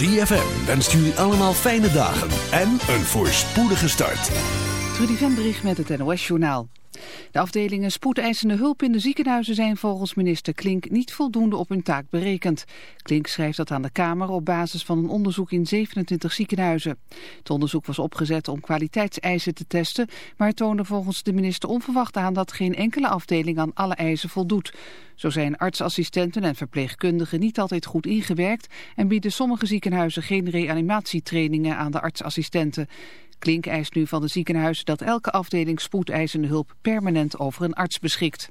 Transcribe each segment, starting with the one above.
ZFM wenst jullie allemaal fijne dagen en een voorspoedige start. Trudy Vendrich met het NOS-journaal. De afdelingen spoedeisende hulp in de ziekenhuizen zijn volgens minister Klink niet voldoende op hun taak berekend. Klink schrijft dat aan de Kamer op basis van een onderzoek in 27 ziekenhuizen. Het onderzoek was opgezet om kwaliteitseisen te testen, maar toonde volgens de minister onverwacht aan dat geen enkele afdeling aan alle eisen voldoet. Zo zijn artsassistenten en verpleegkundigen niet altijd goed ingewerkt en bieden sommige ziekenhuizen geen reanimatietrainingen aan de artsassistenten. Klink eist nu van de ziekenhuizen dat elke afdeling spoedeisende hulp permanent over een arts beschikt.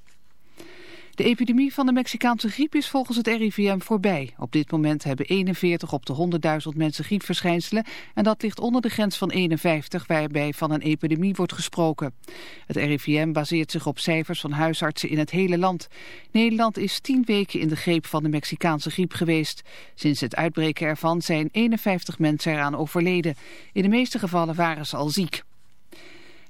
De epidemie van de Mexicaanse griep is volgens het RIVM voorbij. Op dit moment hebben 41 op de 100.000 mensen griepverschijnselen en dat ligt onder de grens van 51 waarbij van een epidemie wordt gesproken. Het RIVM baseert zich op cijfers van huisartsen in het hele land. Nederland is 10 weken in de greep van de Mexicaanse griep geweest. Sinds het uitbreken ervan zijn 51 mensen eraan overleden. In de meeste gevallen waren ze al ziek.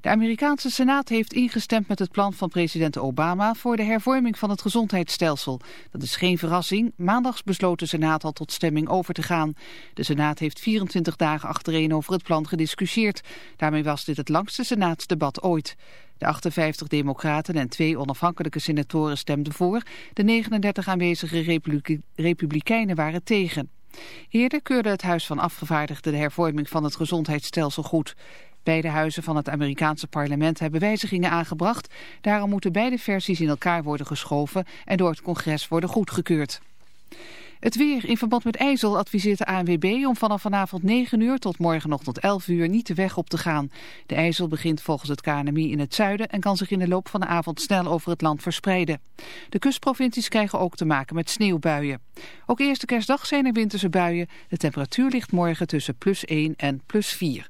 De Amerikaanse Senaat heeft ingestemd met het plan van president Obama voor de hervorming van het gezondheidsstelsel. Dat is geen verrassing. Maandags besloot de Senaat al tot stemming over te gaan. De Senaat heeft 24 dagen achtereen over het plan gediscussieerd. Daarmee was dit het langste Senaatsdebat ooit. De 58 democraten en twee onafhankelijke senatoren stemden voor. De 39 aanwezige republikeinen waren tegen. Eerder keurde het Huis van Afgevaardigden de hervorming van het gezondheidsstelsel goed. Beide huizen van het Amerikaanse parlement hebben wijzigingen aangebracht. Daarom moeten beide versies in elkaar worden geschoven en door het congres worden goedgekeurd. Het weer in verband met IJssel adviseert de ANWB om vanaf vanavond 9 uur tot morgenochtend 11 uur niet de weg op te gaan. De IJssel begint volgens het KNMI in het zuiden en kan zich in de loop van de avond snel over het land verspreiden. De kustprovincies krijgen ook te maken met sneeuwbuien. Ook eerste kerstdag zijn er winterse buien. De temperatuur ligt morgen tussen plus 1 en plus 4.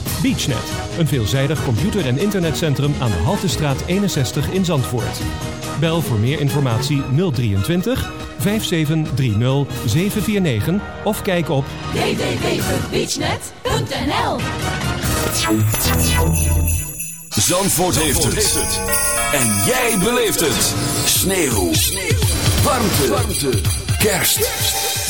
BeachNet, een veelzijdig computer- en internetcentrum aan de Haltestraat 61 in Zandvoort. Bel voor meer informatie 023 5730 749 of kijk op www.beachnet.nl Zandvoort, heeft, het. En jij beleeft het. Sneeuw. Warmte. Warmte. Kerst.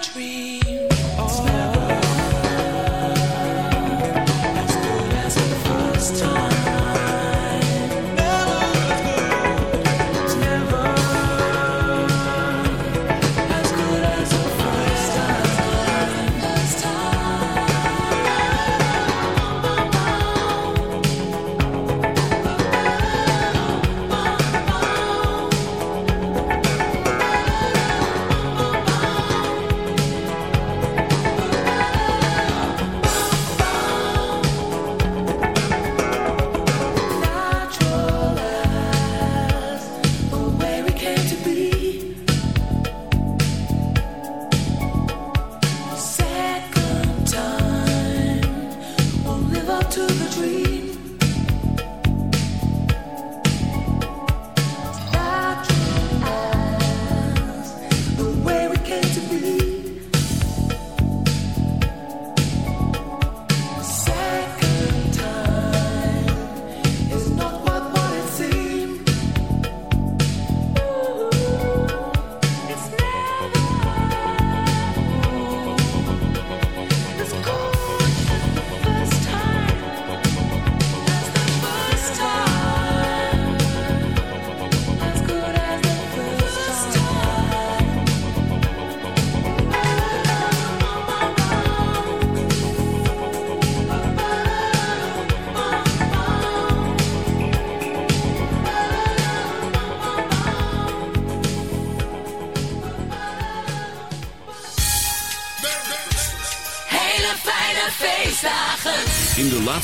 tree.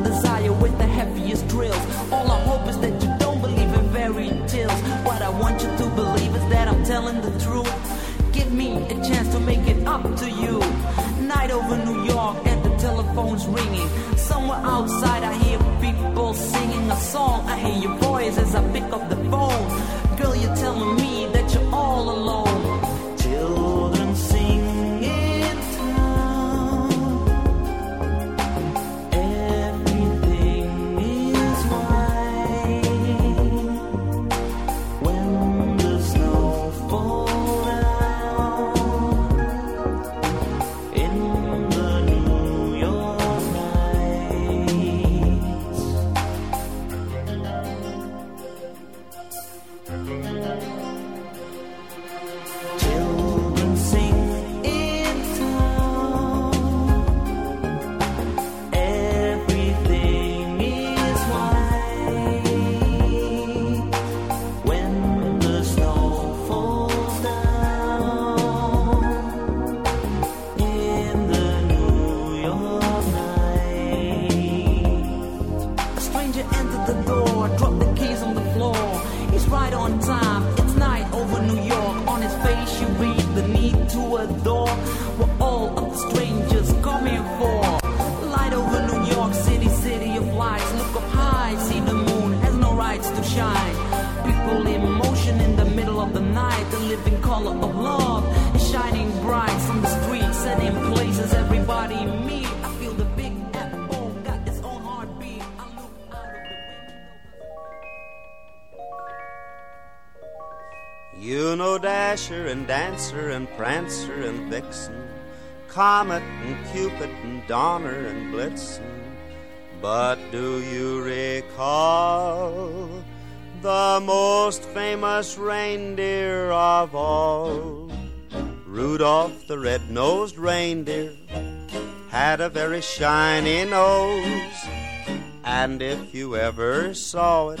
desire with the heaviest drills. All I hope is that you don't believe in fairy tales. What I want you to believe is that I'm telling the truth. Give me a chance to make it up to you. Night over New York and the telephone's ringing. Somewhere outside I hear people singing a song. I hear your voice as I pick up the phone. Girl, you're telling me that. Know Dasher and Dancer and Prancer and Vixen, Comet and Cupid and Donner and Blitzen. But do you recall the most famous reindeer of all? Rudolph the red-nosed reindeer had a very shiny nose, and if you ever saw it,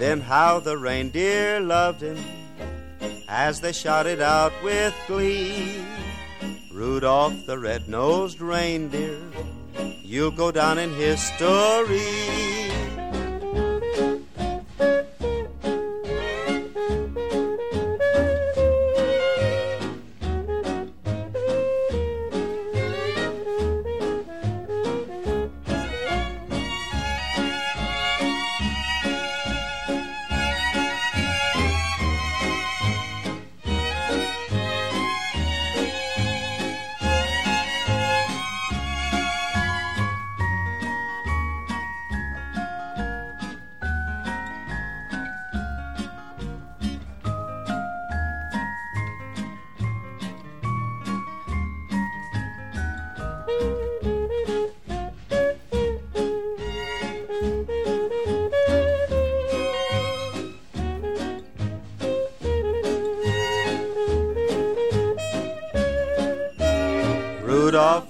Then how the reindeer loved him as they shouted out with glee. Rudolph the red-nosed reindeer, you'll go down in history.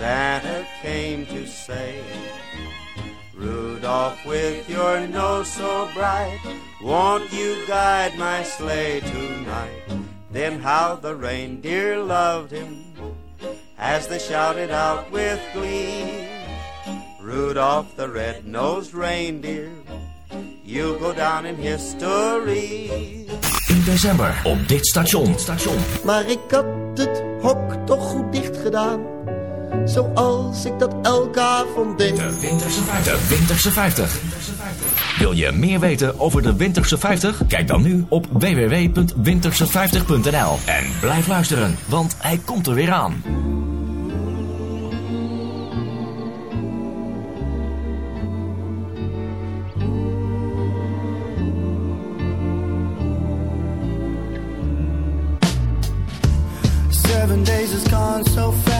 Santa came to say, Rudolph, with your nose so bright, won't you guide my sleigh tonight? Then how the reindeer loved him as they shouted out with glee. Rudolph the red-nosed reindeer, you'll go down in history. In december op dit station. station. Maar ik had het hok toch goed dicht gedaan. Zoals ik dat elke avond deed. De Winterse 50. De Winterse 50. Wil je meer weten over de Winterse 50? Kijk dan nu op www.winterse50.nl. En blijf luisteren, want hij komt er weer aan. Seven days has gone so fast.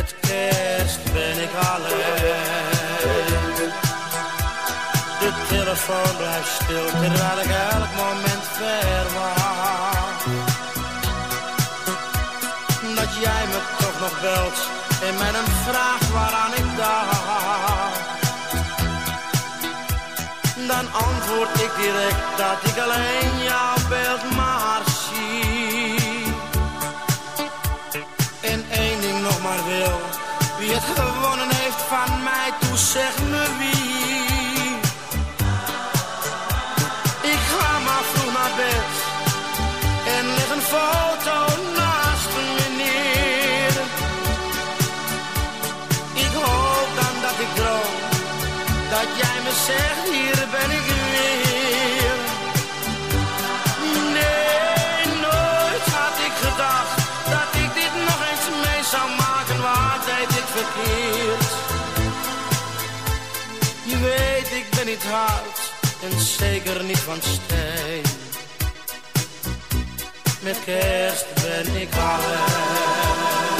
Met kerst ben ik alleen. De telefoon blijft stil terwijl ik elk moment verwacht. Dat jij me toch nog belt en met een vraag waaraan ik dacht. Dan antwoord ik direct dat ik alleen jouw beeld maar niet hard en zeker niet van steen. Met kerst ben ik alleen.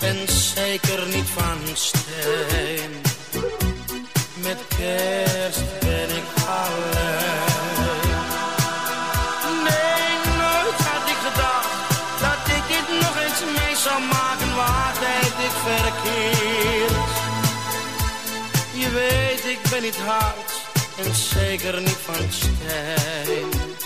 en zeker niet van steen. Met kerst ben ik alleen. Nee, nooit had ik gedacht dat ik dit nog eens mee zou maken. Waar deed ik verkeerd? Je weet, ik ben niet hard en zeker niet van steen.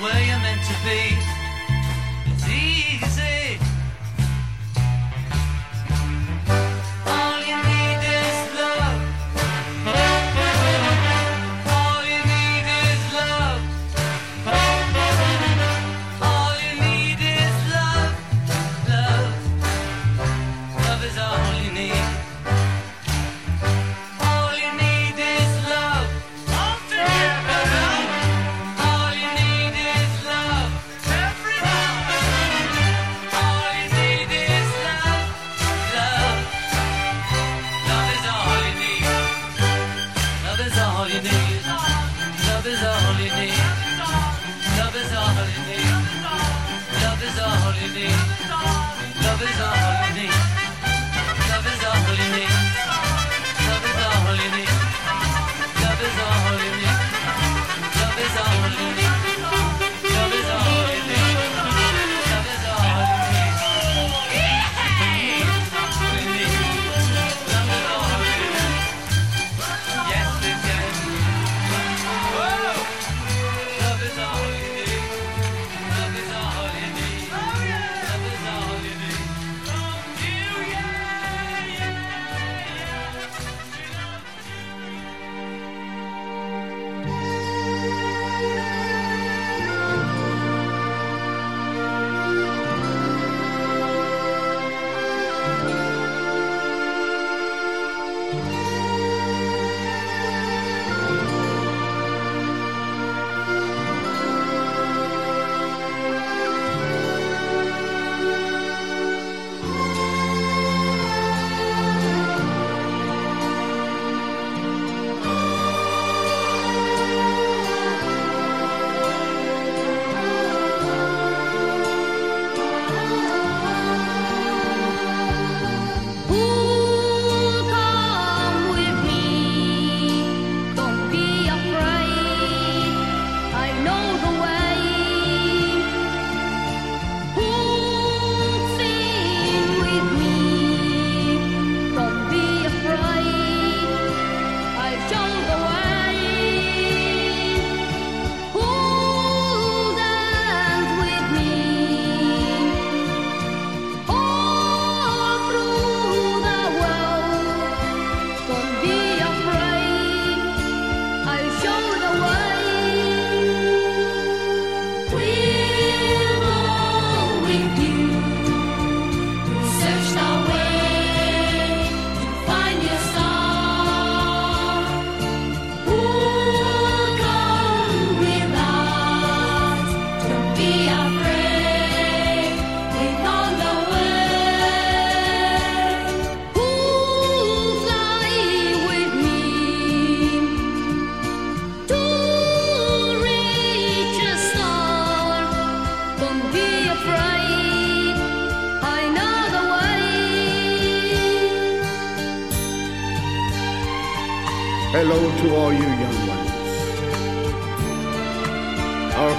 away.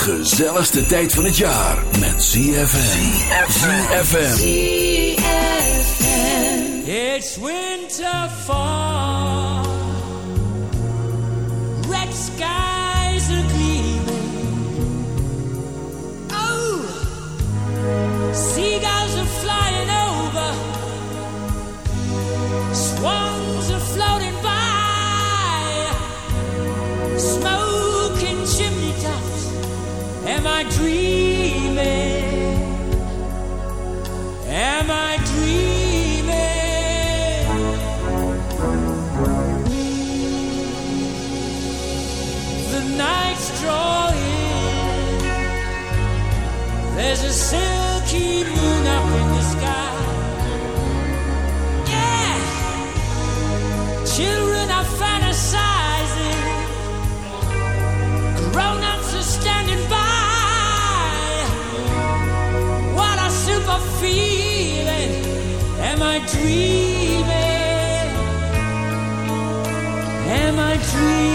gezelligste tijd van het jaar met ZFM. ZFM. It's winter fall. Red sky. sweet.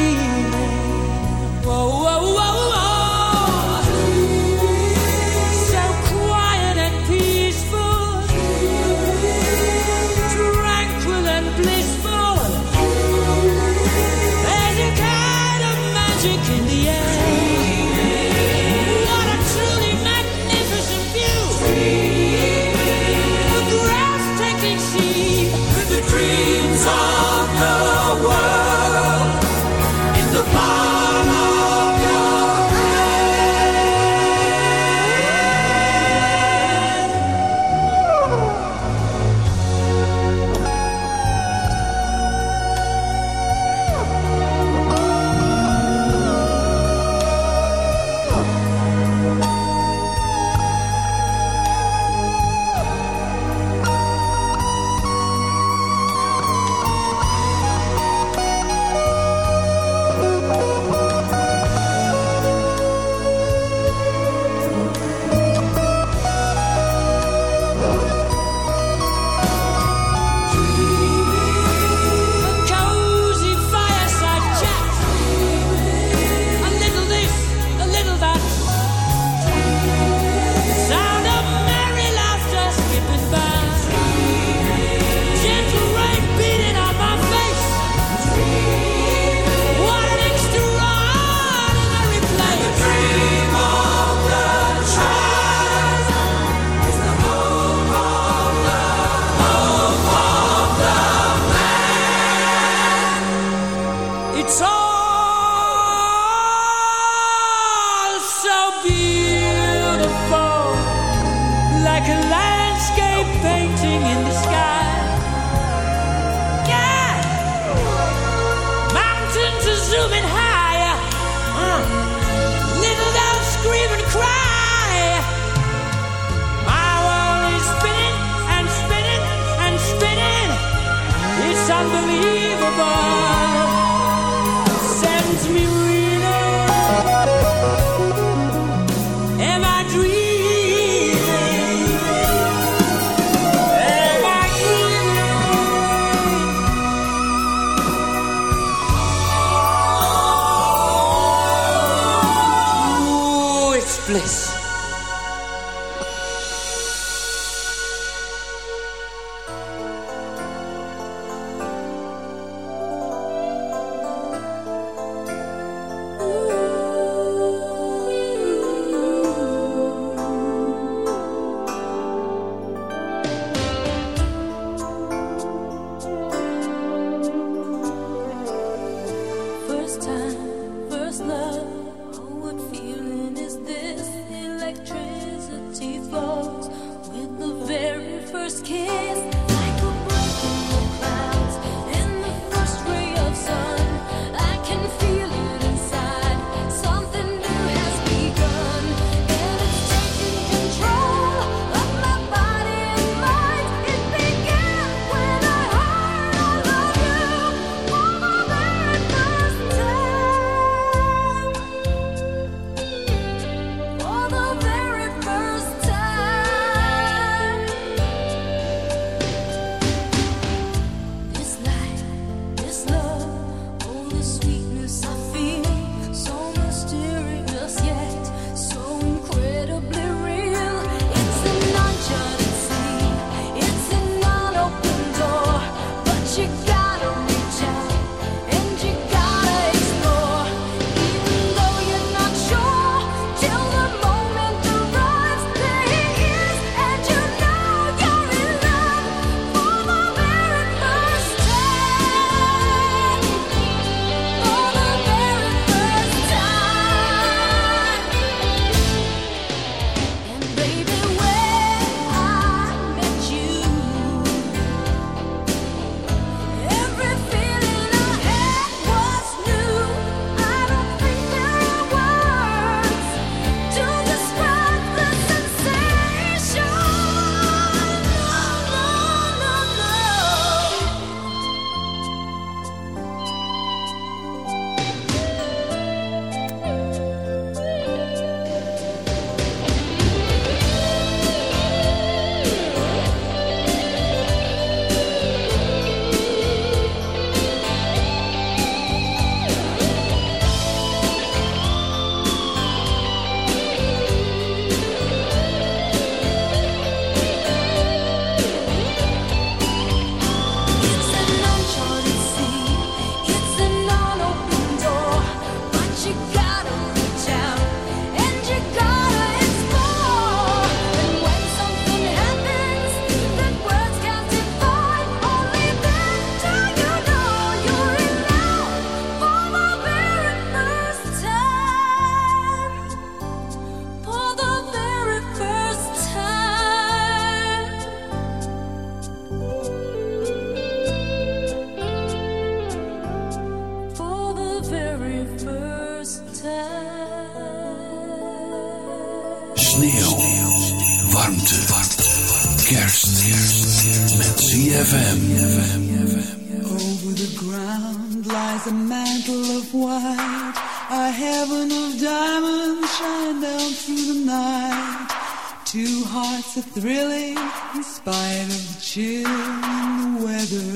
Two hearts are thrilling in spite of the chill and the weather.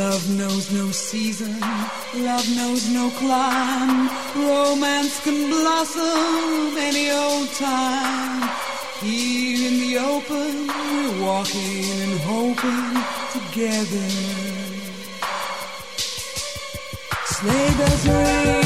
Love knows no season, love knows no climb. Romance can blossom any old time. Here in the open, we're walking and hoping together. Sleigh bells ring.